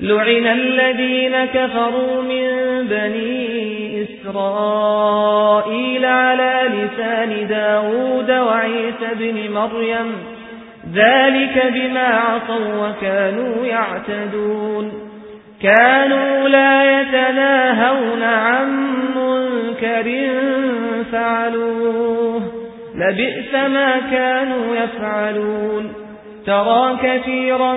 لعن الذين كفروا من بني إسرائيل على لسان داود وعيسى بن مريم ذلك بما عصوا وكانوا يعتدون كانوا لا يتناهون عن منكر فعلوه لبئس ما كانوا يفعلون ترى كثيرا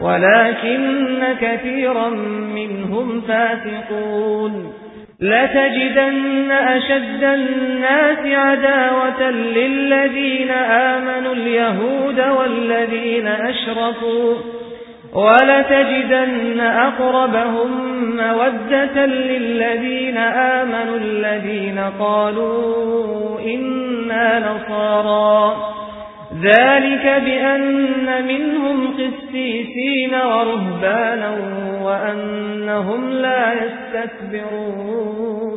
ولكن كثيرا منهم فاسقون. لتجدن أشد الناس عداوة للذين آمنوا اليهود والذين أشرفوا ولتجدن أقربهم مودة للذين آمنوا الذين قالوا إنا نصارى. ذلك بأن منهم قسيسين ورهبانا وأنهم لا يستكبرون.